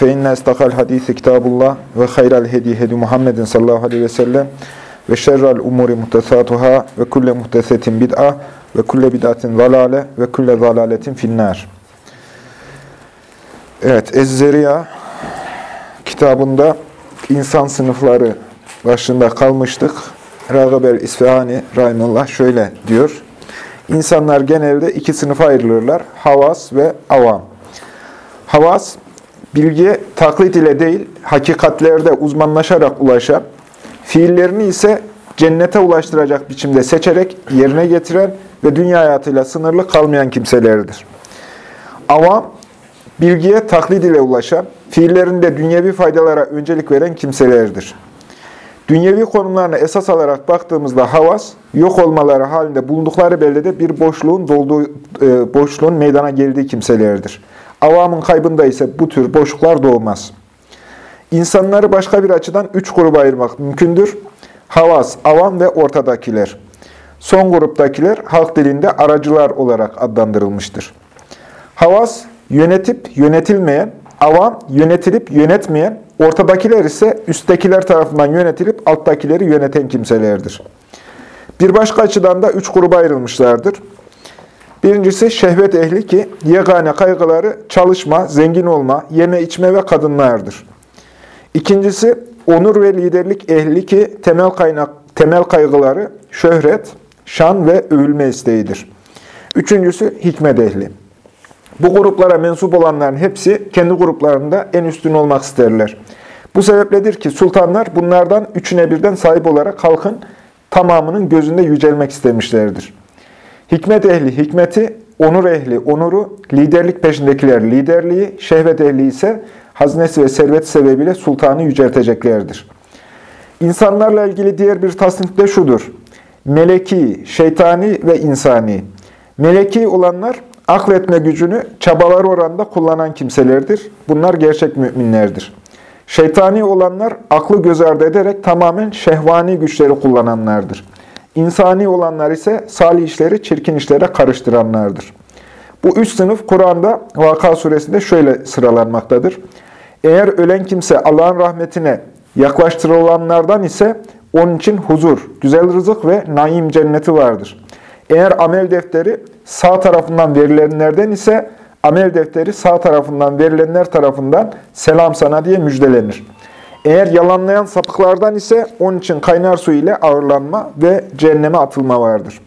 fe inne istakal hadisi kitabullah ve hayral hedi hedi Muhammedin sallallahu aleyhi ve sellem ve şerrel umuri muhtesatuhâ ve kulle muhtesetin bid'a ve kulle bid'atin zalale ve kulle zalaletin finnâr. Evet, Ez-Zeriya kitabında insan sınıfları başında kalmıştık. Ragıb el-İsfahani Rahimullah şöyle diyor. İnsanlar genelde iki sınıfa ayrılırlar. Havas ve avam. Havas, bilgiye taklit ile değil, hakikatlerde uzmanlaşarak ulaşan, fiillerini ise cennete ulaştıracak biçimde seçerek yerine getiren ve dünya hayatıyla sınırlı kalmayan kimselerdir. Avam, bilgiye taklit ile ulaşan, fiillerinde dünyevi faydalara öncelik veren kimselerdir. Dünyevi konumlarına esas alarak baktığımızda havas, yok olmaları halinde bulundukları beldede bir boşluğun dolduğu, e, boşluğun meydana geldiği kimselerdir. Avamın kaybında ise bu tür boşluklar doğmaz. İnsanları başka bir açıdan üç gruba ayırmak mümkündür. Havas, avam ve ortadakiler. Son gruptakiler halk dilinde aracılar olarak adlandırılmıştır. Havas, yönetip yönetilmeyen, avam, yönetilip yönetmeyen, ortadakiler ise üsttekiler tarafından yönetilip alttakileri yöneten kimselerdir. Bir başka açıdan da üç gruba ayrılmışlardır. Birincisi şehvet ehli ki yegane kaygıları çalışma, zengin olma, yeme içme ve kadınlardır. İkincisi onur ve liderlik ehli ki temel kaynak temel kaygıları şöhret, şan ve övülme isteğidir. Üçüncüsü hikmet ehli. Bu gruplara mensup olanların hepsi kendi gruplarında en üstün olmak isterler. Bu sebepledir ki sultanlar bunlardan üçüne birden sahip olarak halkın tamamının gözünde yücelmek istemişlerdir. Hikmet ehli hikmeti, onur ehli onuru, liderlik peşindekiler liderliği, şehvet ehli ise haznesi ve servet sebebiyle sultanı yücelteceklerdir. İnsanlarla ilgili diğer bir tasnif de şudur. Meleki, şeytani ve insani. Meleki olanlar akletme gücünü çabalar oranında kullanan kimselerdir. Bunlar gerçek müminlerdir. Şeytani olanlar aklı göz ardı ederek tamamen şehvani güçleri kullananlardır. İnsani olanlar ise salih işleri çirkin işlere karıştıranlardır. Bu üç sınıf Kur'an'da Vaka suresinde şöyle sıralanmaktadır. Eğer ölen kimse Allah'ın rahmetine yaklaştırılanlardan ise onun için huzur, güzel rızık ve naim cenneti vardır. Eğer amel defteri sağ tarafından verilenlerden ise amel defteri sağ tarafından verilenler tarafından selam sana diye müjdelenir. Eğer yalanlayan sapıklardan ise onun için kaynar su ile ağırlanma ve cehenneme atılma vardır.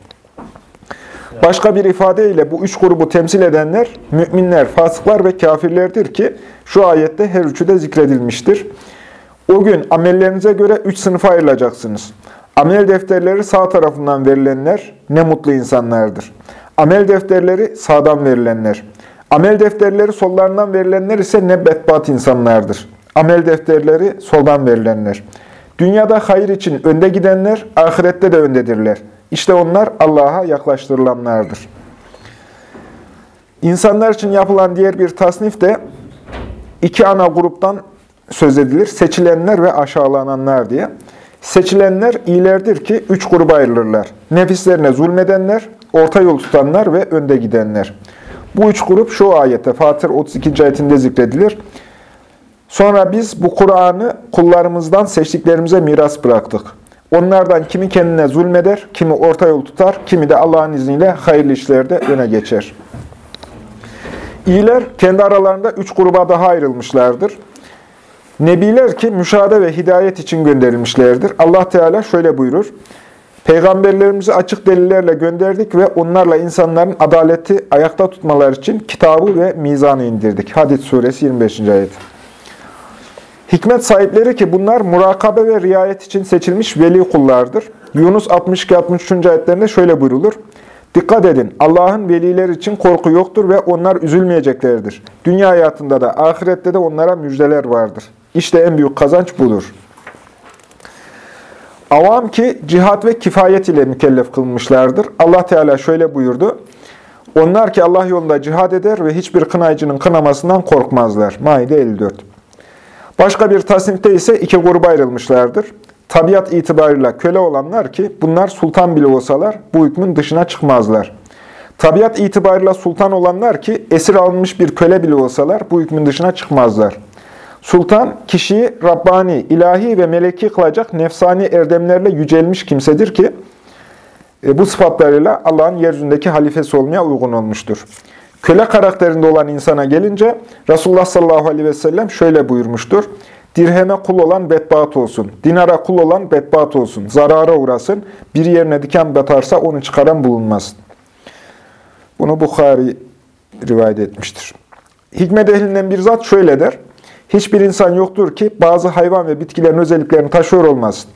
Başka bir ifadeyle bu üç grubu temsil edenler müminler, fasıklar ve kafirlerdir ki şu ayette her üçü de zikredilmiştir. O gün amellerinize göre üç sınıfa ayrılacaksınız. Amel defterleri sağ tarafından verilenler ne mutlu insanlardır. Amel defterleri sağdan verilenler. Amel defterleri sollarından verilenler ise ne bedbat insanlardır. Amel defterleri soldan verilenler. Dünyada hayır için önde gidenler, ahirette de öndedirler. İşte onlar Allah'a yaklaştırılanlardır. İnsanlar için yapılan diğer bir tasnif de iki ana gruptan söz edilir. Seçilenler ve aşağılananlar diye. Seçilenler iyilerdir ki üç gruba ayrılırlar. Nefislerine zulmedenler, orta yol tutanlar ve önde gidenler. Bu üç grup şu ayette Fatır 32. ayetinde zikredilir. Sonra biz bu Kur'an'ı kullarımızdan seçtiklerimize miras bıraktık. Onlardan kimi kendine zulmeder, kimi orta yol tutar, kimi de Allah'ın izniyle hayırlı işlerde öne geçer. İyiler kendi aralarında üç gruba daha ayrılmışlardır. Nebiler ki müşahede ve hidayet için gönderilmişlerdir. Allah Teala şöyle buyurur. Peygamberlerimizi açık delillerle gönderdik ve onlarla insanların adaleti ayakta tutmaları için kitabı ve mizanı indirdik. Hadid suresi 25. ayet. Hikmet sahipleri ki bunlar murakabe ve riayet için seçilmiş veli kullardır. Yunus 62-63. ayetlerinde şöyle buyrulur. Dikkat edin, Allah'ın veliler için korku yoktur ve onlar üzülmeyeceklerdir. Dünya hayatında da, ahirette de onlara müjdeler vardır. İşte en büyük kazanç budur. Avam ki cihat ve kifayet ile mükellef kılmışlardır. Allah Teala şöyle buyurdu. Onlar ki Allah yolunda cihad eder ve hiçbir kınayıcının kınamasından korkmazlar. Maide 54. Başka bir tasnifte ise iki gruba ayrılmışlardır. Tabiat itibarıyla köle olanlar ki bunlar sultan bile olsalar bu hükmün dışına çıkmazlar. Tabiat itibarıyla sultan olanlar ki esir alınmış bir köle bile olsalar bu hükmün dışına çıkmazlar. Sultan, kişiyi Rabbani, ilahi ve meleki kılacak nefsani erdemlerle yücelmiş kimsedir ki, e, bu sıfatlarıyla Allah'ın yeryüzündeki halifesi olmaya uygun olmuştur. Köle karakterinde olan insana gelince, Resulullah sallallahu aleyhi ve sellem şöyle buyurmuştur. Dirheme kul olan bedbaat olsun, dinara kul olan bedbaat olsun, zarara uğrasın, bir yerine diken batarsa onu çıkaran bulunmaz. Bunu Bukhari rivayet etmiştir. Hikmet ehlinden bir zat şöyle der, Hiçbir insan yoktur ki bazı hayvan ve bitkilerin özelliklerini taşıyor olmasın.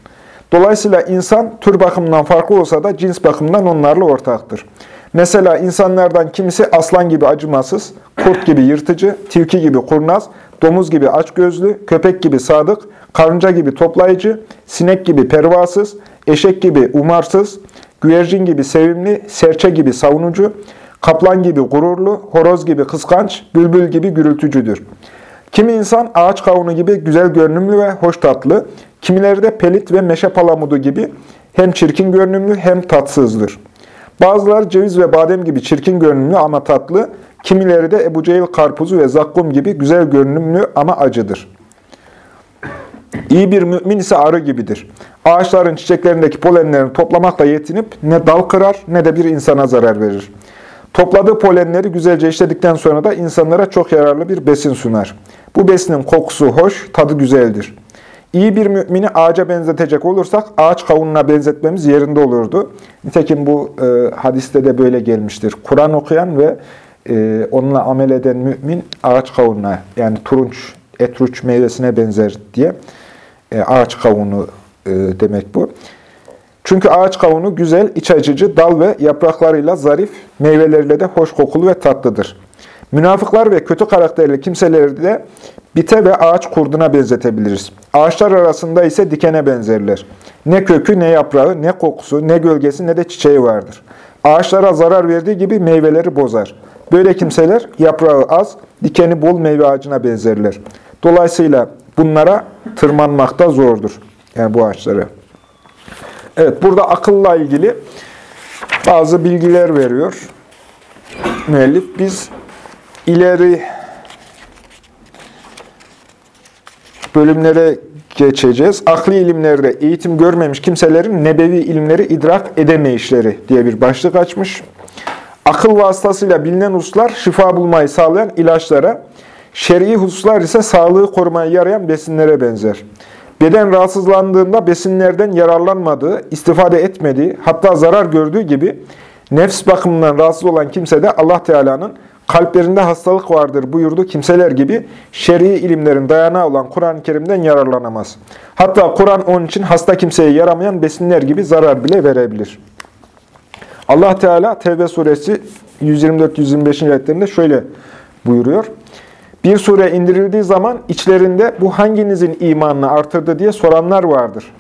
Dolayısıyla insan tür bakımından farklı olsa da cins bakımından onlarla ortaktır. Mesela insanlardan kimisi aslan gibi acımasız, kurt gibi yırtıcı, tilki gibi kurnaz, domuz gibi açgözlü, köpek gibi sadık, karınca gibi toplayıcı, sinek gibi pervasız, eşek gibi umarsız, güvercin gibi sevimli, serçe gibi savunucu, kaplan gibi gururlu, horoz gibi kıskanç, bülbül gibi gürültücüdür. Kimi insan ağaç kavunu gibi güzel görünümlü ve hoş tatlı, kimileri de pelit ve meşe palamudu gibi hem çirkin görünümlü hem tatsızdır. Bazıları ceviz ve badem gibi çirkin görünümlü ama tatlı, kimileri de Ebu Cehil karpuzu ve zakkum gibi güzel görünümlü ama acıdır. İyi bir mümin ise arı gibidir. Ağaçların çiçeklerindeki polenlerini toplamakla yetinip ne dal kırar ne de bir insana zarar verir. Topladığı polenleri güzelce işledikten sonra da insanlara çok yararlı bir besin sunar. Bu besinin kokusu hoş, tadı güzeldir. İyi bir mümini ağaca benzetecek olursak ağaç kavununa benzetmemiz yerinde olurdu. Nitekim bu e, hadiste de böyle gelmiştir. Kur'an okuyan ve e, onunla amel eden mümin ağaç kavununa yani turunç, etruç meyvesine benzer diye e, ağaç kavunu e, demek bu. Çünkü ağaç kavunu güzel, iç açıcı, dal ve yapraklarıyla zarif, meyveleriyle de hoş kokulu ve tatlıdır. Münafıklar ve kötü karakterli kimseleri de bite ve ağaç kurduna benzetebiliriz. Ağaçlar arasında ise dikene benzerler. Ne kökü, ne yaprağı, ne kokusu, ne gölgesi, ne de çiçeği vardır. Ağaçlara zarar verdiği gibi meyveleri bozar. Böyle kimseler yaprağı az, dikeni bol meyve ağacına benzerler. Dolayısıyla bunlara tırmanmakta zordur. Yani bu ağaçları. Evet, burada akılla ilgili bazı bilgiler veriyor müellif. Biz ileri bölümlere geçeceğiz. Akli ilimlerde eğitim görmemiş kimselerin nebevi ilimleri idrak edemeyişleri diye bir başlık açmış. Akıl vasıtasıyla bilinen hususlar şifa bulmayı sağlayan ilaçlara, şer'i hususlar ise sağlığı korumaya yarayan besinlere benzer. Beden rahatsızlandığında besinlerden yararlanmadığı, istifade etmediği, hatta zarar gördüğü gibi nefs bakımından rahatsız olan kimse de Allah Teala'nın kalplerinde hastalık vardır buyurdu kimseler gibi şer'i ilimlerin dayanağı olan Kur'an-ı Kerim'den yararlanamaz. Hatta Kur'an onun için hasta kimseye yaramayan besinler gibi zarar bile verebilir. Allah Teala Tevbe suresi 124-125. ayetlerinde şöyle buyuruyor. Bir sure indirildiği zaman içlerinde bu hanginizin imanını artırdı diye soranlar vardır.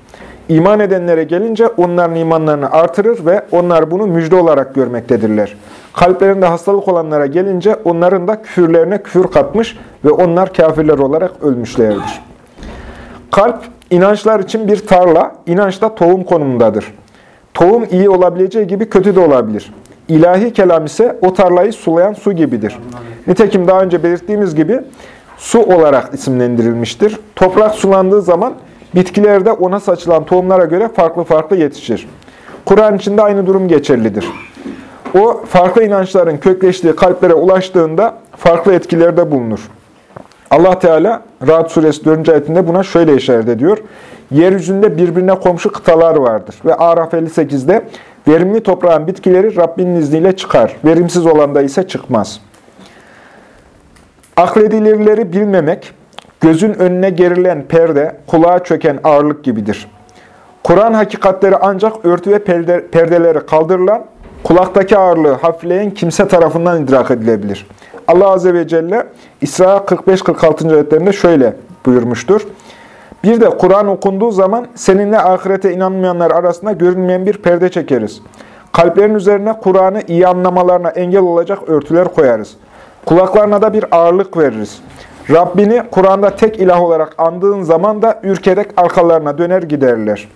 İman edenlere gelince onların imanlarını artırır ve onlar bunu müjde olarak görmektedirler. Kalplerinde hastalık olanlara gelince onların da küfürlerine küfür katmış ve onlar kafirler olarak ölmüşlerdir. Kalp, inançlar için bir tarla, inançta tohum konumundadır. Tohum iyi olabileceği gibi kötü de olabilir. İlahi kelam ise o tarlayı sulayan su gibidir. Nitekim daha önce belirttiğimiz gibi su olarak isimlendirilmiştir. Toprak sulandığı zaman bitkiler de ona saçılan tohumlara göre farklı farklı yetişir. Kur'an içinde aynı durum geçerlidir. O farklı inançların kökleştiği kalplere ulaştığında farklı etkilerde bulunur. Allah Teala Rahat suresi 4. ayetinde buna şöyle işaret ediyor. Yeryüzünde birbirine komşu kıtalar vardır. Ve Araf 58'de verimli toprağın bitkileri Rabbinin izniyle çıkar. Verimsiz olan da ise çıkmaz. Akledilirleri bilmemek, gözün önüne gerilen perde, kulağa çöken ağırlık gibidir. Kur'an hakikatleri ancak örtü ve perde, perdeleri kaldırılan, kulaktaki ağırlığı hafifleyen kimse tarafından idrak edilebilir. Allah Azze ve Celle İsra 45-46. ayetlerinde şöyle buyurmuştur. Bir de Kur'an okunduğu zaman seninle ahirete inanmayanlar arasında görünmeyen bir perde çekeriz. Kalplerin üzerine Kur'an'ı iyi anlamalarına engel olacak örtüler koyarız. Kulaklarına da bir ağırlık veririz. Rabbini Kur'an'da tek ilah olarak andığın zaman da ürkerek arkalarına döner giderler.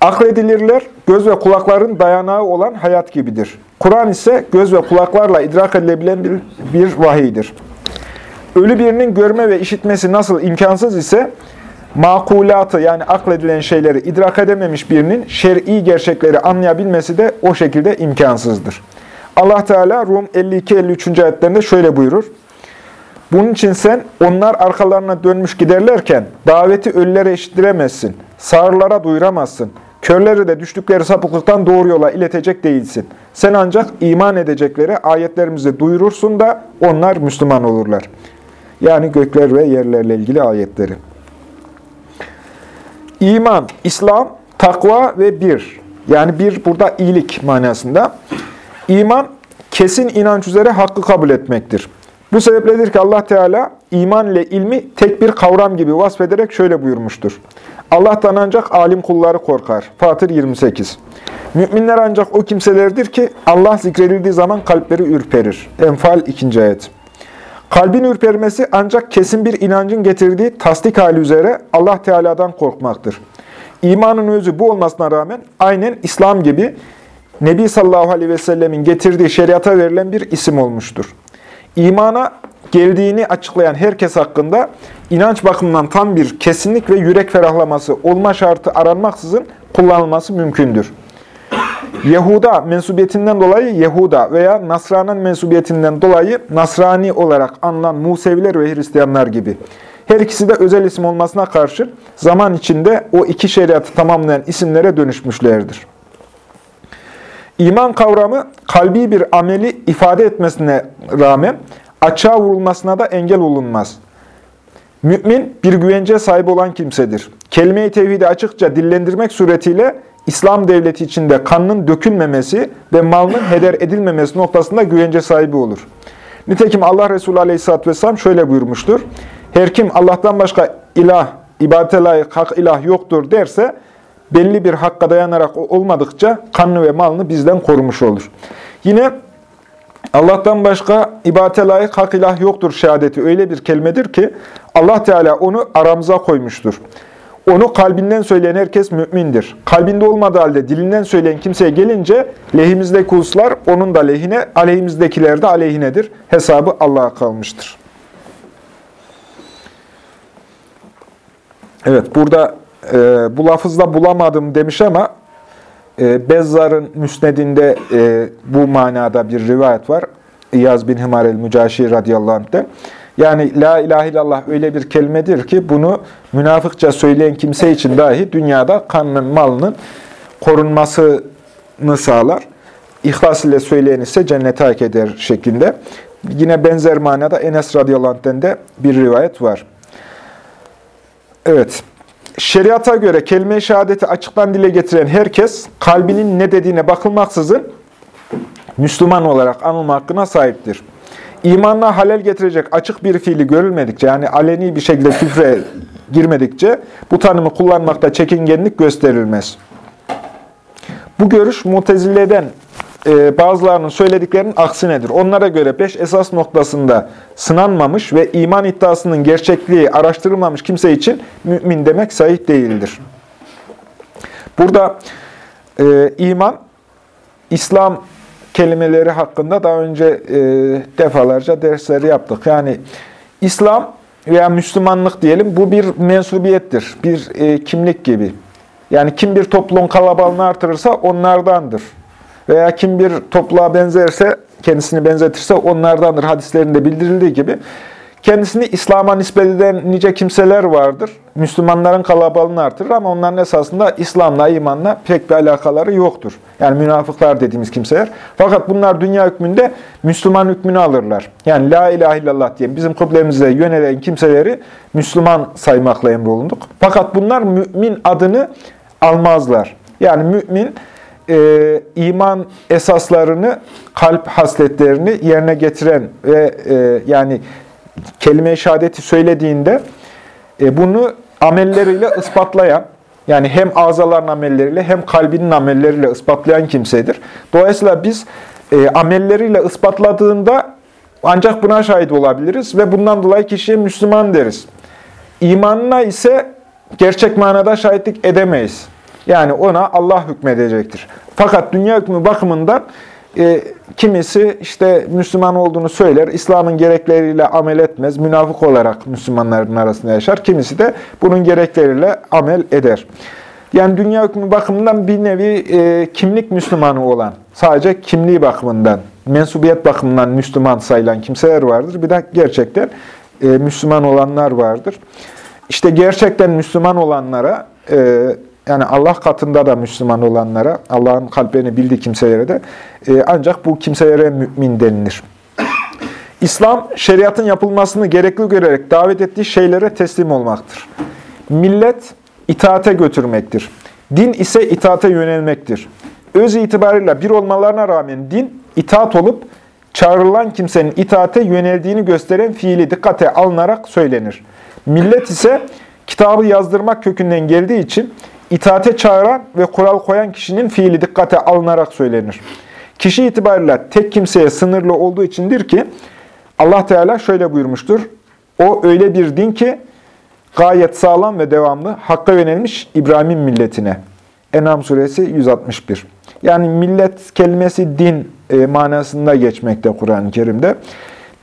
Akledilirler, göz ve kulakların dayanağı olan hayat gibidir. Kur'an ise göz ve kulaklarla idrak edilebilen bir, bir vahiydir. Ölü birinin görme ve işitmesi nasıl imkansız ise, makulatı yani akledilen şeyleri idrak edememiş birinin şer'i gerçekleri anlayabilmesi de o şekilde imkansızdır. Allah Teala Rum 52-53. ayetlerinde şöyle buyurur. Bunun için sen onlar arkalarına dönmüş giderlerken daveti ölülere eşittiremezsin, sağırlara duyuramazsın, körleri de düştükleri sapıklıktan doğru yola iletecek değilsin. Sen ancak iman edeceklere ayetlerimizi duyurursun da onlar Müslüman olurlar. Yani gökler ve yerlerle ilgili ayetleri. İman, İslam, takva ve bir. Yani bir burada iyilik manasında. İman, kesin inanç üzere hakkı kabul etmektir. Bu sebepledir ki Allah Teala iman ile ilmi tek bir kavram gibi vasfederek şöyle buyurmuştur. Allah'tan ancak alim kulları korkar. Fatır 28. Müminler ancak o kimselerdir ki Allah zikredildiği zaman kalpleri ürperir. Enfal 2. ayet. Kalbin ürpermesi ancak kesin bir inancın getirdiği tasdik hali üzere Allah Teala'dan korkmaktır. İmanın özü bu olmasına rağmen aynen İslam gibi Nebi sallallahu aleyhi ve sellemin getirdiği şeriata verilen bir isim olmuştur. İmana geldiğini açıklayan herkes hakkında inanç bakımından tam bir kesinlik ve yürek ferahlaması olma şartı aranmaksızın kullanılması mümkündür. Yahuda mensubiyetinden dolayı Yahuda veya Nasra'nın mensubiyetinden dolayı Nasrani olarak anılan Museviler ve Hristiyanlar gibi. Her ikisi de özel isim olmasına karşı zaman içinde o iki şeriatı tamamlayan isimlere dönüşmüşlerdir. İman kavramı kalbi bir ameli ifade etmesine rağmen açığa vurulmasına da engel olunmaz. Mümin bir güvence sahibi olan kimsedir. Kelime-i tevhidi açıkça dillendirmek suretiyle İslam devleti içinde kanının dökülmemesi ve malının heder edilmemesi noktasında güvence sahibi olur. Nitekim Allah Resulü Aleyhisselatü Vesselam şöyle buyurmuştur. Her kim Allah'tan başka ilah, ibadete layık hak ilah yoktur derse, belli bir hakka dayanarak olmadıkça kanını ve malını bizden korumuş olur. Yine Allah'tan başka ibadete layık hak ilah yoktur şehadeti öyle bir kelimedir ki Allah Teala onu aramıza koymuştur. Onu kalbinden söyleyen herkes mümindir. Kalbinde olmadığı halde dilinden söyleyen kimseye gelince lehimizdeki hususlar onun da lehine, aleyhimizdekiler de aleyhinedir. Hesabı Allah'a kalmıştır. Evet, burada e, bu lafızda bulamadım demiş ama e, Bezzar'ın müsnedinde e, bu manada bir rivayet var. İyaz bin Himar el-Mücaşi radıyallahu anh'ten. Yani la ilahe illallah öyle bir kelimedir ki bunu münafıkça söyleyen kimse için dahi dünyada kanının, malının korunmasını sağlar. İhlas ile söyleyen ise cennete hak eder şeklinde. Yine benzer manada Enes radıyallahu anh'ten de bir rivayet var. Evet. Şeriata göre kelime-i şehadeti açıktan dile getiren herkes kalbinin ne dediğine bakılmaksızın Müslüman olarak anılma hakkına sahiptir. İmanla halel getirecek açık bir fiili görülmedikçe, yani aleni bir şekilde küfre girmedikçe bu tanımı kullanmakta çekingenlik gösterilmez. Bu görüş mutezileden e, bazılarının söylediklerinin aksinedir. Onlara göre beş esas noktasında sınanmamış ve iman iddiasının gerçekliği araştırılmamış kimse için mümin demek sahih değildir. Burada e, iman, İslam kelimeleri hakkında daha önce e, defalarca dersleri yaptık. Yani İslam veya Müslümanlık diyelim bu bir mensubiyettir, bir e, kimlik gibi. Yani kim bir topluluğun kalabalığını artırırsa onlardandır. Veya kim bir topluluğa benzerse, kendisini benzetirse onlardandır hadislerinde bildirildiği gibi. Kendisini İslam'a nispet eden nice kimseler vardır. Müslümanların kalabalığını artırır ama onların esasında İslam'la, imanla pek bir alakaları yoktur. Yani münafıklar dediğimiz kimseler. Fakat bunlar dünya hükmünde Müslüman hükmünü alırlar. Yani la ilahe illallah diye bizim kıblemize yönelen kimseleri Müslüman saymakla emrolunduk. Fakat bunlar mümin adını almazlar. Yani mümin e, iman esaslarını, kalp hasletlerini yerine getiren ve e, yani kelime-i şehadeti söylediğinde E, bunu amelleriyle ispatlayan, yani hem azaların amelleriyle hem kalbinin amelleriyle ispatlayan kimsedir. Dolayısıyla biz e, amelleriyle ispatladığında ancak buna şahit olabiliriz ve bundan dolayı kişiye Müslüman deriz. İmanına ise gerçek manada şahitlik edemeyiz. Yani ona Allah hükmedecektir. Fakat dünya hükmü bakımından e, kimisi işte Müslüman olduğunu söyler, İslam'ın gerekleriyle amel etmez, münafık olarak Müslümanların arasında yaşar. Kimisi de bunun gerekleriyle amel eder. Yani dünya hükmü bakımından bir nevi e, kimlik Müslümanı olan, sadece kimliği bakımından, mensubiyet bakımından Müslüman sayılan kimseler vardır. Bir de gerçekten e, Müslüman olanlar vardır. İşte gerçekten Müslüman olanlara, e, yani Allah katında da Müslüman olanlara, Allah'ın kalplerini bildiği kimselere de e, ancak bu kimselere mümin denilir. İslam, şeriatın yapılmasını gerekli görerek davet ettiği şeylere teslim olmaktır. Millet, itaate götürmektir. Din ise itaate yönelmektir. Öz itibarıyla bir olmalarına rağmen din, itaat olup çağrılan kimsenin itaate yöneldiğini gösteren fiili dikkate alınarak söylenir. Millet ise kitabı yazdırmak kökünden geldiği için itaate çağıran ve kural koyan kişinin fiili dikkate alınarak söylenir. Kişi itibariyle tek kimseye sınırlı olduğu içindir ki Allah Teala şöyle buyurmuştur. O öyle bir din ki gayet sağlam ve devamlı hakka yönelmiş İbrahim'in milletine. Enam suresi 161. Yani millet kelimesi din e, manasında geçmekte Kur'an-ı Kerim'de.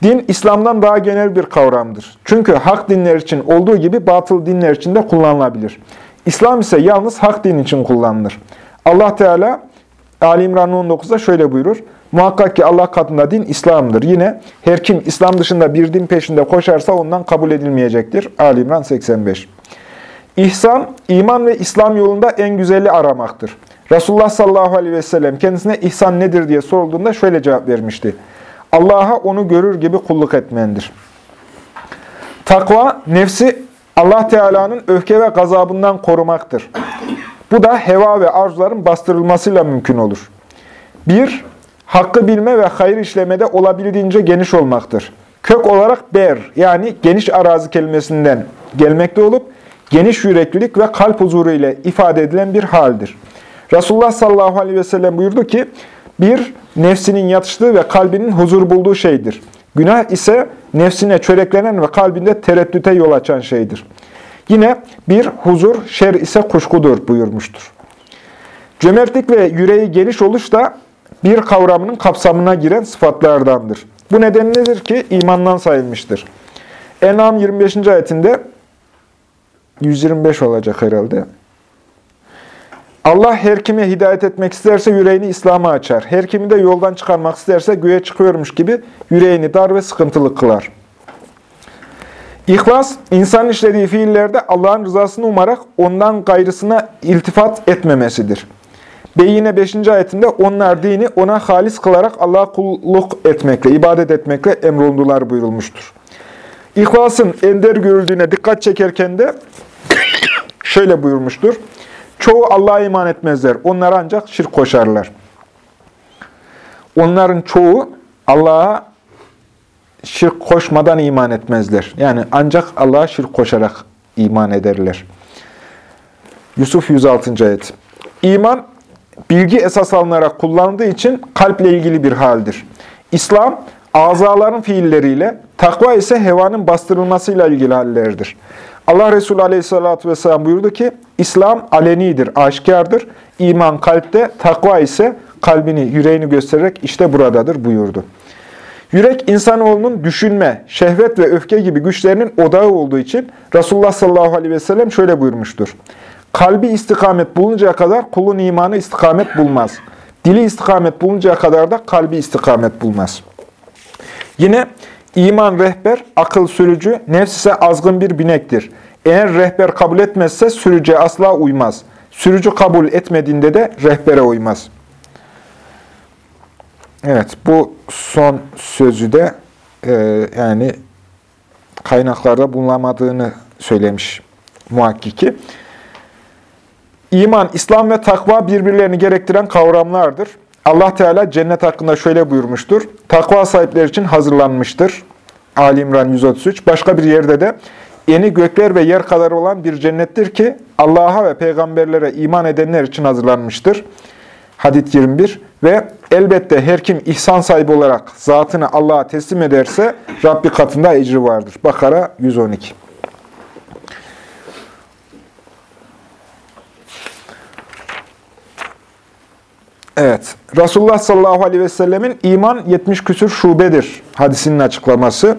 Din, İslam'dan daha genel bir kavramdır. Çünkü hak dinler için olduğu gibi batıl dinler için de kullanılabilir. İslam ise yalnız hak din için kullanılır. Allah Teala Ali İmran 19'da şöyle buyurur. Muhakkak ki Allah katında din İslam'dır. Yine her kim İslam dışında bir din peşinde koşarsa ondan kabul edilmeyecektir. Ali İmran 85. İhsan, iman ve İslam yolunda en güzeli aramaktır. Resulullah sallallahu aleyhi ve sellem kendisine ihsan nedir diye sorulduğunda şöyle cevap vermişti. Allah'a onu görür gibi kulluk etmendir. Takva, nefsi Allah Teala'nın öfke ve gazabından korumaktır. Bu da heva ve arzuların bastırılmasıyla mümkün olur. Bir, hakkı bilme ve hayır işlemede olabildiğince geniş olmaktır. Kök olarak ber, yani geniş arazi kelimesinden gelmekte olup, geniş yüreklilik ve kalp huzuru ile ifade edilen bir haldir. Resulullah sallallahu aleyhi ve sellem buyurdu ki, bir, nefsinin yatıştığı ve kalbinin huzur bulduğu şeydir. Günah ise nefsine çöreklenen ve kalbinde tereddüte yol açan şeydir. Yine bir huzur, şer ise kuşkudur buyurmuştur. Cömertlik ve yüreği geniş oluş da bir kavramının kapsamına giren sıfatlardandır. Bu nedenledir ki imandan sayılmıştır. En'am 25. ayetinde 125 olacak herhalde. Allah her kime hidayet etmek isterse yüreğini İslam'a açar. Her kimi de yoldan çıkarmak isterse güye çıkıyormuş gibi yüreğini dar ve sıkıntılı kılar. İhlas, insan işlediği fiillerde Allah'ın rızasını umarak ondan gayrısına iltifat etmemesidir. Beyine 5. ayetinde onlar dini ona halis kılarak Allah'a kulluk etmekle, ibadet etmekle emrolundular buyurulmuştur. İhlasın ender görüldüğüne dikkat çekerken de şöyle buyurmuştur. Çoğu Allah'a iman etmezler. Onlar ancak şirk koşarlar. Onların çoğu Allah'a şirk koşmadan iman etmezler. Yani ancak Allah'a şirk koşarak iman ederler. Yusuf 106. ayet. İman, bilgi esas alınarak kullandığı için kalple ilgili bir haldir. İslam, azaların fiilleriyle, takva ise hevanın bastırılmasıyla ilgili hallerdir. Allah Resulü Aleyhisselatü Vesselam buyurdu ki, İslam alenidir, aşikardır. İman kalpte, takva ise kalbini, yüreğini göstererek işte buradadır buyurdu. Yürek insanoğlunun düşünme, şehvet ve öfke gibi güçlerinin odağı olduğu için Resulullah sallallahu aleyhi ve sellem şöyle buyurmuştur. Kalbi istikamet buluncaya kadar kulun imanı istikamet bulmaz. Dili istikamet buluncaya kadar da kalbi istikamet bulmaz. Yine iman rehber, akıl sürücü, nefs ise azgın bir binektir. Eğer rehber kabul etmezse sürücüye asla uymaz. Sürücü kabul etmediğinde de rehbere uymaz. Evet, bu son sözü de e, yani kaynaklarda bulunamadığını söylemiş muhakkiki. İman, İslam ve takva birbirlerini gerektiren kavramlardır. Allah Teala cennet hakkında şöyle buyurmuştur. Takva sahipleri için hazırlanmıştır. Ali İmran 133. Başka bir yerde de eni gökler ve yer kadar olan bir cennettir ki Allah'a ve peygamberlere iman edenler için hazırlanmıştır. Hadid 21 ve elbette her kim ihsan sahibi olarak zatını Allah'a teslim ederse Rabbi katında ecri vardır. Bakara 112. Evet. Resulullah sallallahu aleyhi ve sellemin iman 70 küsür şubedir hadisinin açıklaması.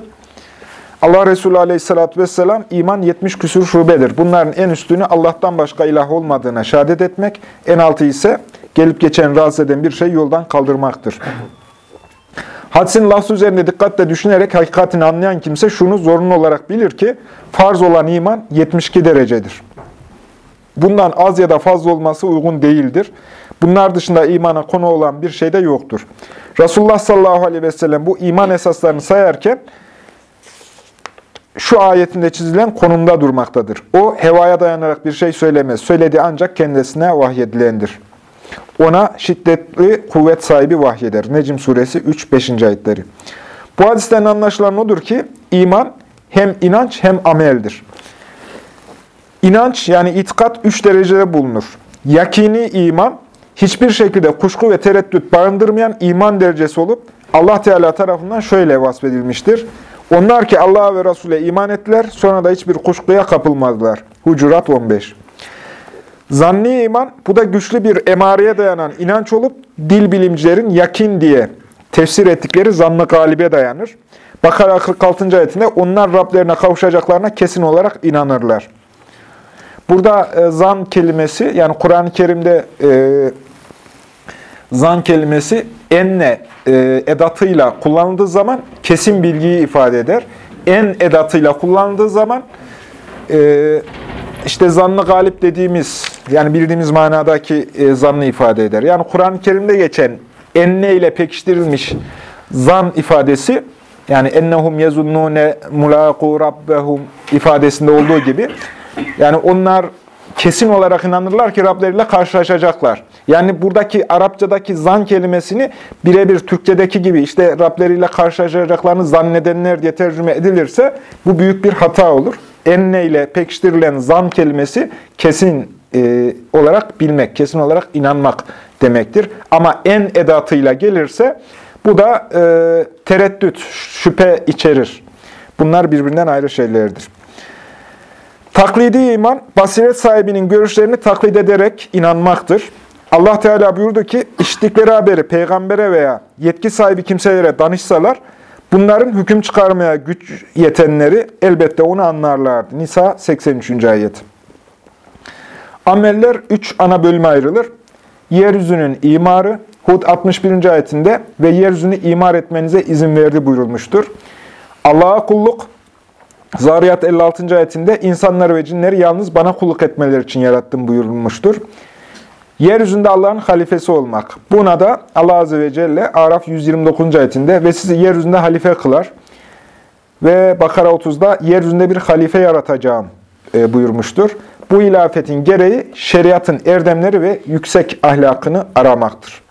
Allah Resulü aleyhissalatü vesselam iman 70 küsur şubedir. Bunların en üstünü Allah'tan başka ilah olmadığına şehadet etmek, en altı ise gelip geçen rahatsız eden bir şey yoldan kaldırmaktır. Hadisin lafzı üzerinde dikkatle düşünerek hakikatini anlayan kimse şunu zorunlu olarak bilir ki farz olan iman 72 derecedir. Bundan az ya da fazla olması uygun değildir. Bunlar dışında imana konu olan bir şey de yoktur. Resulullah sallallahu aleyhi ve sellem bu iman esaslarını sayarken şu ayetinde çizilen konumda durmaktadır. O hevaya dayanarak bir şey söylemez. Söylediği ancak kendisine vahyedilendir. Ona şiddetli kuvvet sahibi vahyeder. Necm suresi 3-5. ayetleri. Bu hadisten anlaşılan odur ki iman hem inanç hem ameldir. İnanç yani itikat üç derecede bulunur. Yakini iman, hiçbir şekilde kuşku ve tereddüt barındırmayan iman derecesi olup Allah Teala tarafından şöyle vasfedilmiştir. Onlar ki Allah'a ve Resul'e iman ettiler, sonra da hiçbir kuşkuya kapılmadılar. Hucurat 15 Zanni iman, bu da güçlü bir emareye dayanan inanç olup, dil bilimcilerin yakin diye tefsir ettikleri zannı galibe dayanır. Bakara 46. ayetinde onlar Rablerine kavuşacaklarına kesin olarak inanırlar. Burada e, zan kelimesi, yani Kur'an-ı Kerim'de e, zan kelimesi enne e, edatıyla kullanıldığı zaman kesin bilgiyi ifade eder. En edatıyla kullanıldığı zaman e, işte zannı galip dediğimiz, yani bildiğimiz manadaki e, zannı ifade eder. Yani Kur'an-ı Kerim'de geçen enne ile pekiştirilmiş zan ifadesi, yani ennehum yezunnune mulaqu rabbehum ifadesinde olduğu gibi, yani onlar kesin olarak inanırlar ki Rableriyle karşılaşacaklar. Yani buradaki Arapçadaki zan kelimesini birebir Türkçedeki gibi işte Rableriyle karşılaşacaklarını zannedenler diye tercüme edilirse bu büyük bir hata olur. Enne ile pekiştirilen zan kelimesi kesin e, olarak bilmek, kesin olarak inanmak demektir. Ama en edatıyla gelirse bu da e, tereddüt, şüphe içerir. Bunlar birbirinden ayrı şeylerdir. Taklidi iman, basiret sahibinin görüşlerini taklit ederek inanmaktır. Allah Teala buyurdu ki, işittikleri haberi peygambere veya yetki sahibi kimselere danışsalar, bunların hüküm çıkarmaya güç yetenleri elbette onu anlarlardı. Nisa 83. ayet. Ameller üç ana bölüme ayrılır. Yeryüzünün imarı, Hud 61. ayetinde ve yeryüzünü imar etmenize izin verdi buyurulmuştur. Allah'a kulluk, Zariyat 56. ayetinde insanları ve cinleri yalnız bana kulluk etmeleri için yarattım buyurulmuştur. Yeryüzünde Allah'ın halifesi olmak. Buna da Allah Azze ve Celle Araf 129. ayetinde ve sizi yeryüzünde halife kılar. Ve Bakara 30'da yeryüzünde bir halife yaratacağım e, buyurmuştur. Bu ilafetin gereği şeriatın erdemleri ve yüksek ahlakını aramaktır.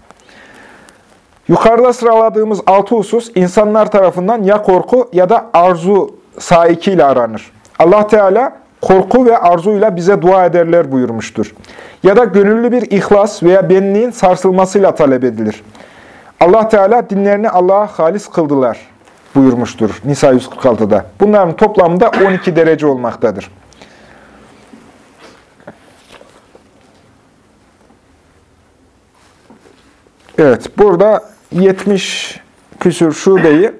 Yukarıda sıraladığımız altı husus insanlar tarafından ya korku ya da arzu saikiyle aranır. Allah Teala korku ve arzuyla bize dua ederler buyurmuştur. Ya da gönüllü bir ihlas veya benliğin sarsılmasıyla talep edilir. Allah Teala dinlerini Allah'a halis kıldılar buyurmuştur Nisa 146'da. Bunların toplamında 12 derece olmaktadır. Evet, burada 70 küsür şubeyi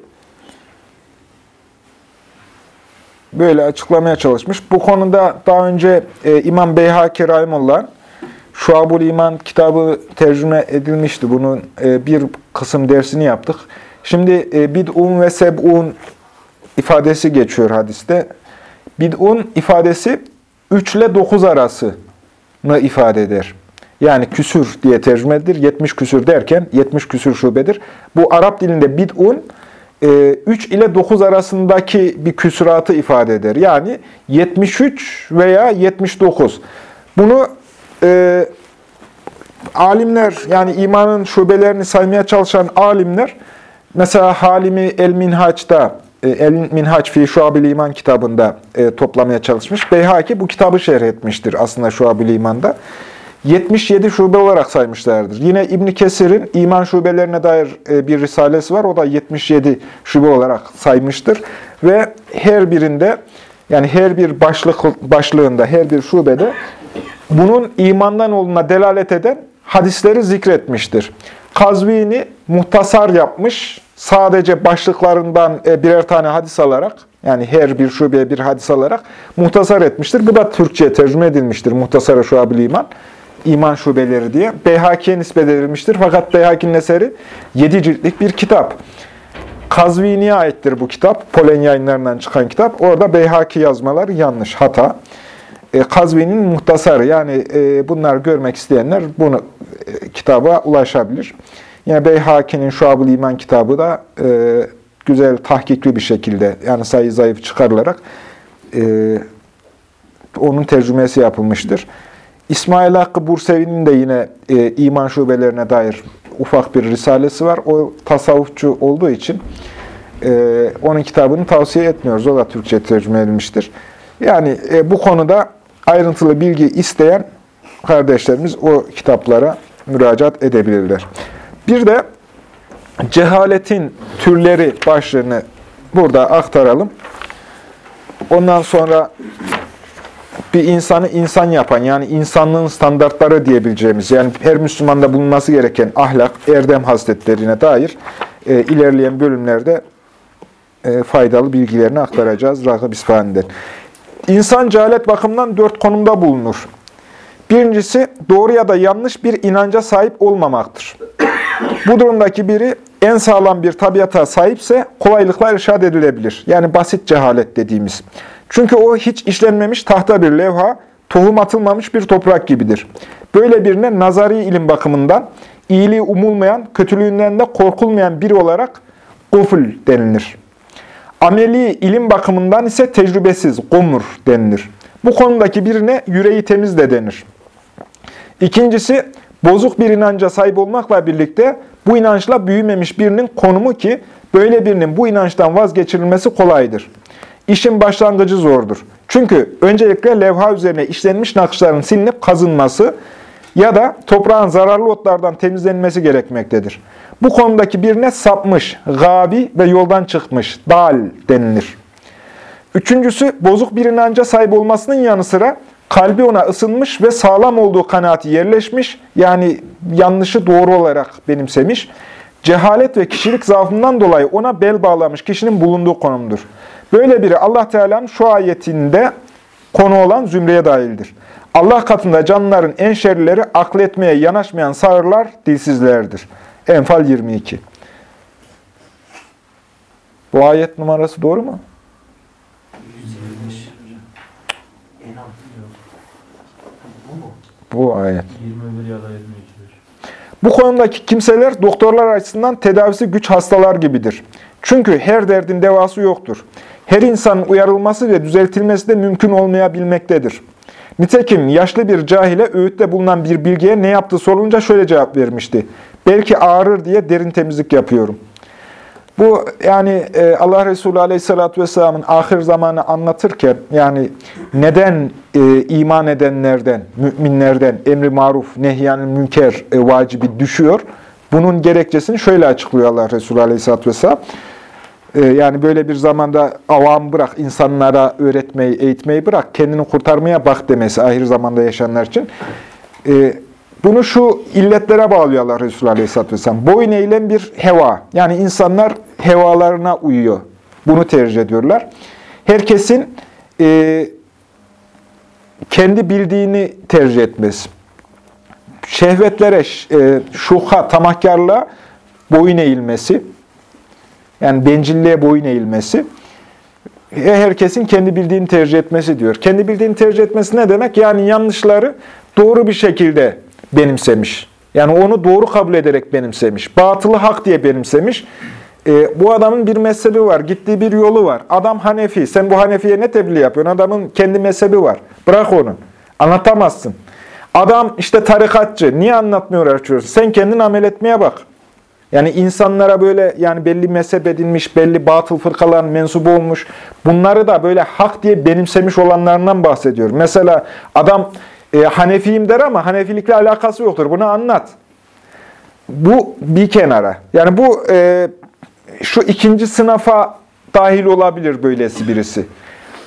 böyle açıklamaya çalışmış. Bu konuda daha önce e, İmam Beyhaki Rahimullah Şuabul İman kitabı tercüme edilmişti. Bunun e, bir kısım dersini yaptık. Şimdi e, bid'un ve seb'un ifadesi geçiyor hadiste. Bid'un ifadesi 3 ile 9 arasını ifade eder. Yani küsür diye tercüme edilir. 70 küsür derken 70 küsür şubedir. Bu Arap dilinde bid'un 3 e, ile 9 arasındaki bir küsuratı ifade eder. Yani 73 veya 79. Bunu e, alimler, yani imanın şubelerini saymaya çalışan alimler, mesela Halimi El-Minhaç'ta e, El Minhaç fi Şuabil İman kitabında e, toplamaya çalışmış. Beyhaki bu kitabı şerh etmiştir aslında Şuabil İman'da. 77 şube olarak saymışlardır. Yine İbn Kesir'in iman şubelerine dair e, bir risalesi var. O da 77 şube olarak saymıştır. Ve her birinde yani her bir başlık başlığında, her bir şubede bunun imandan olduğuna delalet eden hadisleri zikretmiştir. Kazvini muhtasar yapmış, sadece başlıklarından e, birer tane hadis alarak, yani her bir şubeye bir hadis alarak muhtasar etmiştir. Bu da Türkçe tercüme edilmiştir, muhtasara şuabil iman iman şubeleri diye Beyhaki'ye nispet edilmiştir. Fakat Beyhaki'nin eseri 7 ciltlik bir kitap. Kazvini'ye aittir bu kitap. Polen yayınlarından çıkan kitap. Orada Beyhaki yazmaları yanlış, hata. E, Kazvini'nin muhtasarı. Yani e, bunları görmek isteyenler bunu e, kitaba ulaşabilir. Yine Beyhaki'nin Şuab-ı İman kitabı da e, güzel, tahkikli bir şekilde, yani sayı zayıf çıkarılarak e, onun tercümesi yapılmıştır. İsmail Hakkı Bursevi'nin de yine e, iman şubelerine dair ufak bir risalesi var. O tasavvufçu olduğu için e, onun kitabını tavsiye etmiyoruz. O da Türkçe tercüme edilmiştir. Yani e, bu konuda ayrıntılı bilgi isteyen kardeşlerimiz o kitaplara müracaat edebilirler. Bir de cehaletin türleri başlığını burada aktaralım. Ondan sonra bir insanı insan yapan, yani insanlığın standartları diyebileceğimiz, yani her Müslümanda bulunması gereken ahlak, erdem hasletlerine dair e, ilerleyen bölümlerde e, faydalı bilgilerini aktaracağız Rakıb İsfahani'den. İnsan cehalet bakımından dört konumda bulunur. Birincisi, doğru ya da yanlış bir inanca sahip olmamaktır. Bu durumdaki biri en sağlam bir tabiata sahipse kolaylıkla irşad edilebilir. Yani basit cehalet dediğimiz. Çünkü o hiç işlenmemiş tahta bir levha, tohum atılmamış bir toprak gibidir. Böyle birine nazari ilim bakımından iyiliği umulmayan, kötülüğünden de korkulmayan biri olarak guful denilir. Ameli ilim bakımından ise tecrübesiz, gumur denilir. Bu konudaki birine yüreği temiz de denir. İkincisi, bozuk bir inanca sahip olmakla birlikte bu inançla büyümemiş birinin konumu ki, böyle birinin bu inançtan vazgeçirilmesi kolaydır. İşin başlangıcı zordur. Çünkü öncelikle levha üzerine işlenmiş nakışların silinip kazınması ya da toprağın zararlı otlardan temizlenmesi gerekmektedir. Bu konudaki birine sapmış, gabi ve yoldan çıkmış, dal denilir. Üçüncüsü, bozuk bir inanca sahip olmasının yanı sıra kalbi ona ısınmış ve sağlam olduğu kanaati yerleşmiş, yani yanlışı doğru olarak benimsemiş, cehalet ve kişilik zaafından dolayı ona bel bağlamış kişinin bulunduğu konumdur. Böyle biri Allah Teala'nın şu ayetinde konu olan zümreye dahildir. Allah katında canlıların en şerlileri akletmeye yanaşmayan sağırlar, dilsizlerdir. Enfal 22. Bu ayet numarası doğru mu? Bu ayet. 21 ya da 22. Bu konudaki kimseler doktorlar açısından tedavisi güç hastalar gibidir. Çünkü her derdin devası yoktur. Her insanın uyarılması ve düzeltilmesi de mümkün olmayabilmektedir. Nitekim yaşlı bir cahile öğütte bulunan bir bilgiye ne yaptığı sorulunca şöyle cevap vermişti. Belki ağrır diye derin temizlik yapıyorum. Bu yani e, Allah Resulü Aleyhisselatü Vesselam'ın ahir zamanı anlatırken yani neden e, iman edenlerden, müminlerden emri maruf, nehyanın münker e, vacibi düşüyor? Bunun gerekçesini şöyle açıklıyor Allah Resulü Aleyhisselatü Vesselam. E, yani böyle bir zamanda avam bırak, insanlara öğretmeyi, eğitmeyi bırak, kendini kurtarmaya bak demesi ahir zamanda yaşayanlar için. E, bunu şu illetlere bağlıyor Allah Resulü Aleyhisselatü Vesselam. Boyun eğilen bir heva. Yani insanlar hevalarına uyuyor. Bunu tercih ediyorlar. Herkesin e, kendi bildiğini tercih etmesi. Şehvetlere, e, şuha, tamahkarlığa boyun eğilmesi. Yani bencilliğe boyun eğilmesi. Herkesin kendi bildiğini tercih etmesi diyor. Kendi bildiğini tercih etmesi ne demek? Yani yanlışları doğru bir şekilde benimsemiş. Yani onu doğru kabul ederek benimsemiş. Batılı hak diye benimsemiş. E, bu adamın bir mezhebi var, gittiği bir yolu var. Adam Hanefi, sen bu Hanefi'ye ne tebliğ yapıyorsun? Adamın kendi mezhebi var. Bırak onu. Anlatamazsın. Adam işte tarikatçı, niye anlatmıyor açıyorsun? Sen kendin amel etmeye bak. Yani insanlara böyle yani belli mezhep edinmiş, belli batıl fırkaların mensubu olmuş, bunları da böyle hak diye benimsemiş olanlarından bahsediyor. Mesela adam e, Hanefiyim der ama Hanefilikle alakası yoktur. Bunu anlat. Bu bir kenara. Yani bu e, şu ikinci sınıfa dahil olabilir böylesi birisi.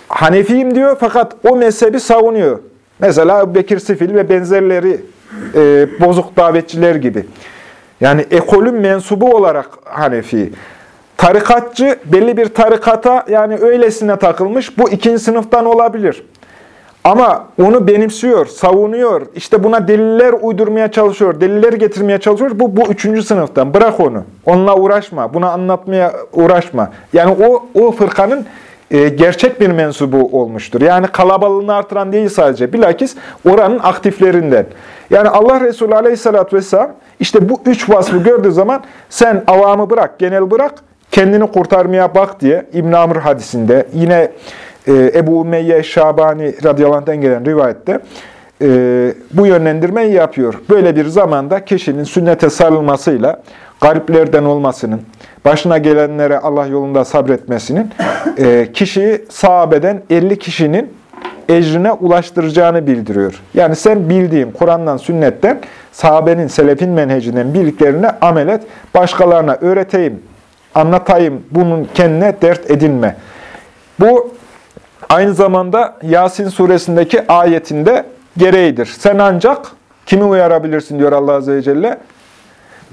Hanefiyim diyor fakat o mezhebi savunuyor. Mesela Bekir Sifil ve benzerleri e, bozuk davetçiler gibi. Yani ekolün mensubu olarak Hanefi. Tarikatçı belli bir tarikata yani öylesine takılmış. Bu ikinci sınıftan olabilir. Ama onu benimsiyor, savunuyor. İşte buna deliller uydurmaya çalışıyor, deliller getirmeye çalışıyor. Bu, bu üçüncü sınıftan. Bırak onu. Onunla uğraşma. Buna anlatmaya uğraşma. Yani o, o fırkanın gerçek bir mensubu olmuştur. Yani kalabalığını artıran değil sadece. Bilakis oranın aktiflerinden. Yani Allah Resulü Aleyhisselatü Vesselam işte bu üç vasfı gördüğü zaman sen avamı bırak, genel bırak, kendini kurtarmaya bak diye İbn Amr hadisinde yine e, Ebu Umeyye Şabani radıyallahu gelen rivayette e, bu yönlendirmeyi yapıyor. Böyle bir zamanda kişinin sünnete sarılmasıyla gariplerden olmasının, başına gelenlere Allah yolunda sabretmesinin e, kişiyi sahabeden 50 kişinin ecrine ulaştıracağını bildiriyor. Yani sen bildiğin Kur'an'dan, sünnetten, sahabenin, selefin menhecinden bildiklerine amel et, başkalarına öğreteyim, anlatayım, bunun kendine dert edinme. Bu aynı zamanda Yasin suresindeki ayetinde gereğidir. Sen ancak kimi uyarabilirsin diyor Allah Azze ve Celle?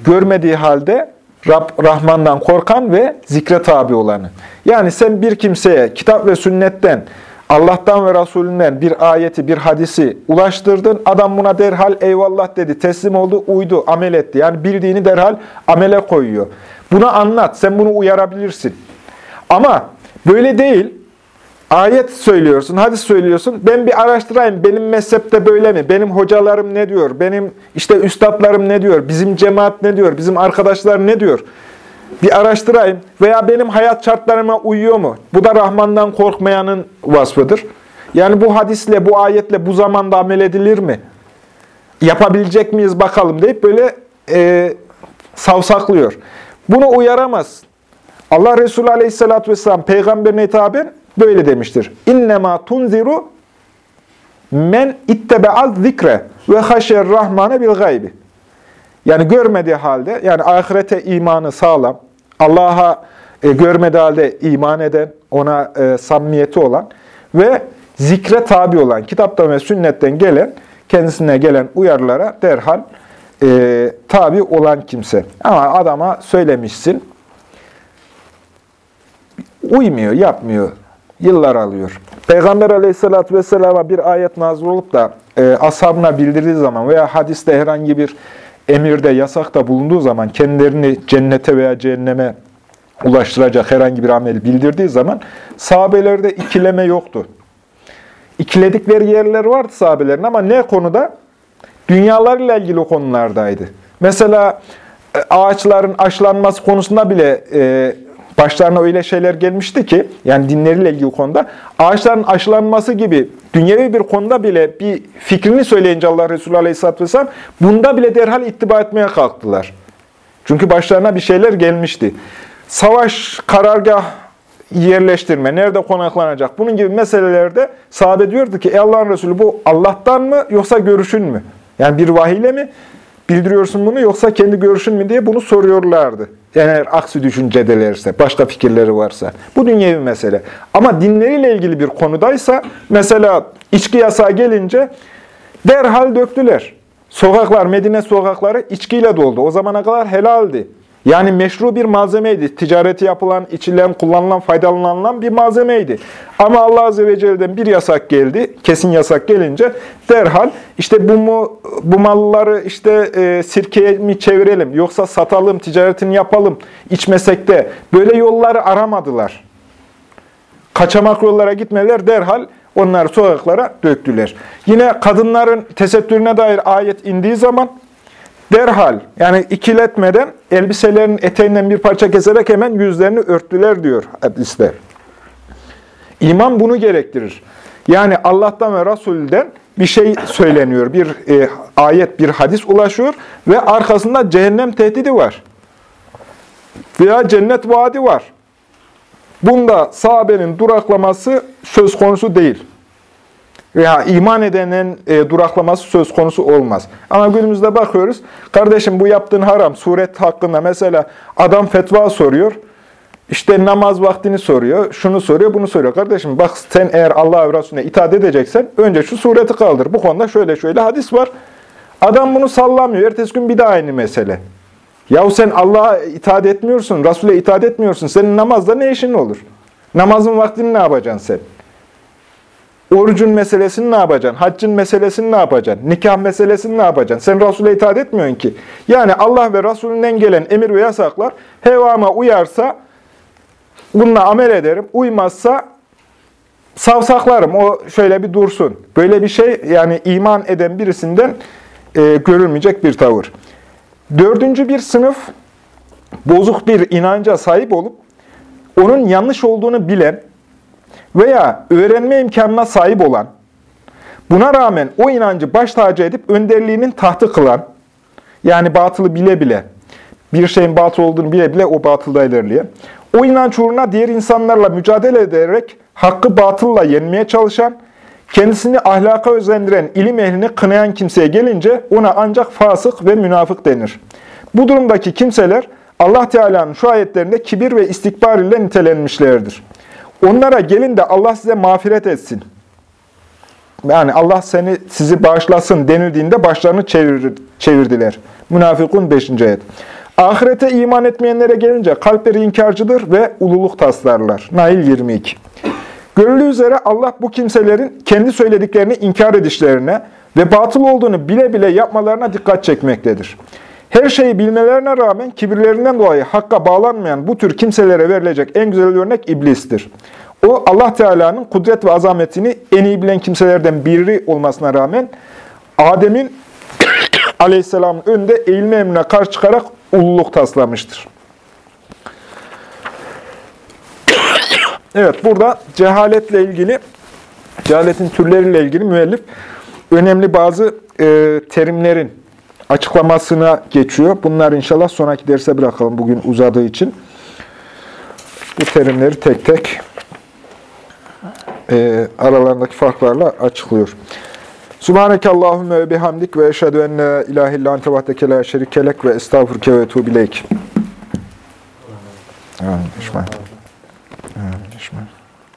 Görmediği halde Rab, Rahman'dan korkan ve zikre tabi olanı. Yani sen bir kimseye kitap ve sünnetten, Allah'tan ve Resulünden bir ayeti, bir hadisi ulaştırdın. Adam buna derhal eyvallah dedi, teslim oldu, uydu, amel etti. Yani bildiğini derhal amele koyuyor. Buna anlat, sen bunu uyarabilirsin. Ama böyle değil. Ayet söylüyorsun, hadis söylüyorsun. Ben bir araştırayım, benim mezhepte böyle mi? Benim hocalarım ne diyor? Benim işte üstadlarım ne diyor? Bizim cemaat ne diyor? Bizim arkadaşlar ne diyor? Bir araştırayım. Veya benim hayat şartlarıma uyuyor mu? Bu da Rahman'dan korkmayanın vasfıdır. Yani bu hadisle, bu ayetle bu zamanda amel edilir mi? Yapabilecek miyiz bakalım deyip böyle e, savsaklıyor. Bunu uyaramaz. Allah Resulü Aleyhisselatü Vesselam peygamberine hitaben böyle demiştir. İnnemâ tunziru men ittebe'az zikre ve haşer rahmane bil gaybi. Yani görmediği halde, yani ahirete imanı sağlam, Allah'a e, görmediği halde iman eden, ona e, samimiyeti olan ve zikre tabi olan, kitaptan ve sünnetten gelen, kendisine gelen uyarılara derhal e, tabi olan kimse. Ama adama söylemişsin, uymuyor, yapmıyor, yıllar alıyor. Peygamber aleyhissalatü vesselama bir ayet nazır olup da e, ashabına bildirdiği zaman veya hadiste herhangi bir emirde, yasakta bulunduğu zaman kendilerini cennete veya cehenneme ulaştıracak herhangi bir amel bildirdiği zaman sahabelerde ikileme yoktu. İkiledikleri yerler vardı sahabelerin ama ne konuda? Dünyalarıyla ilgili konulardaydı. Mesela e, ağaçların aşılanması konusunda bile e, başlarına öyle şeyler gelmişti ki, yani dinleriyle ilgili konuda, ağaçların aşılanması gibi dünyevi bir konuda bile bir fikrini söyleyince Allah Resulü Aleyhisselatü Vesselam, bunda bile derhal ittiba etmeye kalktılar. Çünkü başlarına bir şeyler gelmişti. Savaş, karargah yerleştirme, nerede konaklanacak, bunun gibi meselelerde sahabe diyordu ki, ey Allah'ın Resulü bu Allah'tan mı yoksa görüşün mü? Yani bir vahiyle mi bildiriyorsun bunu yoksa kendi görüşün mü diye bunu soruyorlardı. Yani eğer aksi düşüncedelerse, başka fikirleri varsa. Bu dünyevi mesele. Ama dinleriyle ilgili bir konudaysa, mesela içki yasağı gelince derhal döktüler. Sokaklar, Medine sokakları içkiyle doldu. O zamana kadar helaldi. Yani meşru bir malzemeydi. Ticareti yapılan, içilen, kullanılan, faydalanılan bir malzemeydi. Ama Allah Azze ve Celle'den bir yasak geldi. Kesin yasak gelince derhal işte bu mu, bu malları işte e, sirkeye mi çevirelim yoksa satalım, ticaretini yapalım, içmesek de böyle yolları aramadılar. Kaçamak yollara gitmeler derhal onları sokaklara döktüler. Yine kadınların tesettürüne dair ayet indiği zaman Derhal yani ikiletmeden elbiselerinin eteğinden bir parça keserek hemen yüzlerini örttüler diyor hadiste. İman bunu gerektirir. Yani Allah'tan ve Resul'den bir şey söyleniyor, bir e, ayet, bir hadis ulaşıyor ve arkasında cehennem tehdidi var. Veya cennet vaadi var. Bunda sahabenin duraklaması söz konusu değil. Veya iman edenin e, duraklaması söz konusu olmaz. Ama günümüzde bakıyoruz, kardeşim bu yaptığın haram, suret hakkında mesela adam fetva soruyor, işte namaz vaktini soruyor, şunu soruyor, bunu soruyor. Kardeşim bak sen eğer Allah'a ve Resulüne itaat edeceksen önce şu sureti kaldır. Bu konuda şöyle şöyle hadis var. Adam bunu sallamıyor. Ertesi gün bir daha aynı mesele. Yahu sen Allah'a itaat etmiyorsun, Resul'e itaat etmiyorsun. Senin namazda ne işin olur? Namazın vaktini ne yapacaksın sen? Orucun meselesini ne yapacaksın? Haccın meselesini ne yapacaksın? Nikah meselesini ne yapacaksın? Sen Resul'e itaat etmiyorsun ki. Yani Allah ve Resulünden gelen emir ve yasaklar hevama uyarsa bununla amel ederim. Uymazsa savsaklarım. O şöyle bir dursun. Böyle bir şey yani iman eden birisinden e, görülmeyecek bir tavır. Dördüncü bir sınıf bozuk bir inanca sahip olup onun yanlış olduğunu bilen veya öğrenme imkanına sahip olan, buna rağmen o inancı baş tacı edip önderliğinin tahtı kılan, yani batılı bile bile, bir şeyin batıl olduğunu bile bile o batılda ilerleyen, o inanç uğruna diğer insanlarla mücadele ederek hakkı batılla yenmeye çalışan, kendisini ahlaka özendiren, ilim ehlini kınayan kimseye gelince ona ancak fasık ve münafık denir. Bu durumdaki kimseler Allah Teala'nın şu ayetlerinde kibir ve istikbar ile nitelenmişlerdir. Onlara gelin de Allah size mağfiret etsin. Yani Allah seni sizi bağışlasın denildiğinde başlarını çevir, çevirdiler. Münafıkun 5. ayet. Ahirete iman etmeyenlere gelince kalpleri inkarcıdır ve ululuk taslarlar. Nail 22. Görüldüğü üzere Allah bu kimselerin kendi söylediklerini inkar edişlerine ve batıl olduğunu bile bile yapmalarına dikkat çekmektedir. Her şeyi bilmelerine rağmen kibirlerinden dolayı hakka bağlanmayan bu tür kimselere verilecek en güzel örnek iblistir. O Allah Teala'nın kudret ve azametini en iyi bilen kimselerden biri olmasına rağmen Adem'in aleyhisselamın önünde eğilme emrine karşı çıkarak ululuk taslamıştır. Evet, burada cehaletle ilgili, cehaletin türleriyle ilgili müellif önemli bazı e, terimlerin açıklamasına geçiyor. Bunları inşallah sonraki derse bırakalım bugün uzadığı için. Bu terimleri tek tek e, aralarındaki farklarla açıklıyor. Subhaneke Allahümme ve bihamdik ve eşhedü en la ilahe illa ente vahdeke la şerikelek ve estağfurke ve etubileyk. Amin.